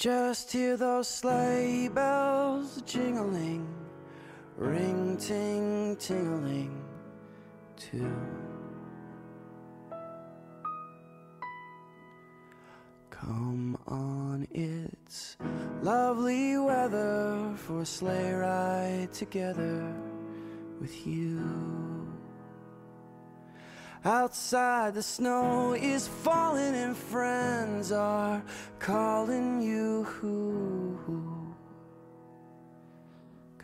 Just hear those sleigh bells jingling, ring ting tingling too. Come on, it's lovely weather for a sleigh ride together with you. Outside the snow is falling and friends are calling you.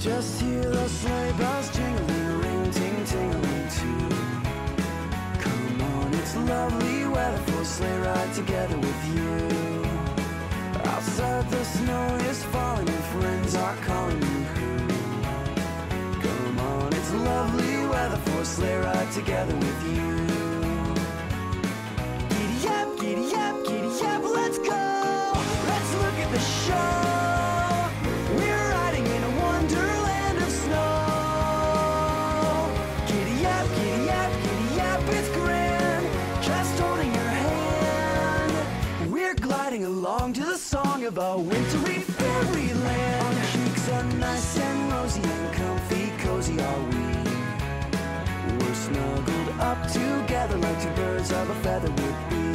Just hear those sleigh bells jingling, ring ting tingling too. Come on, it's lovely weather for sleigh ride together of a wintry fairyland. Our cheeks are nice and rosy and comfy, cozy are we. We're snuggled up together like two birds of a feather would be.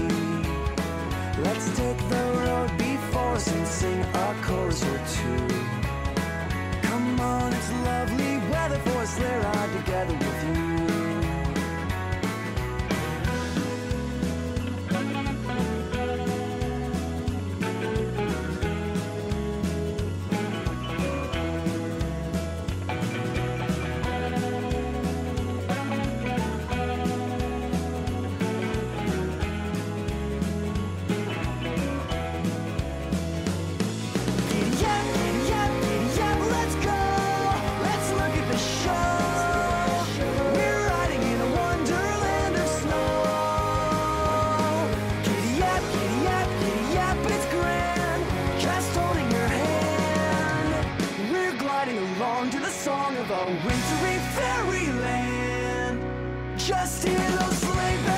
Let's take the road before us and sing a chorus or two. Come on, it's lovely weather for a sleigh We're along to the song of a wintry fairyland. Just hear those sleigh bells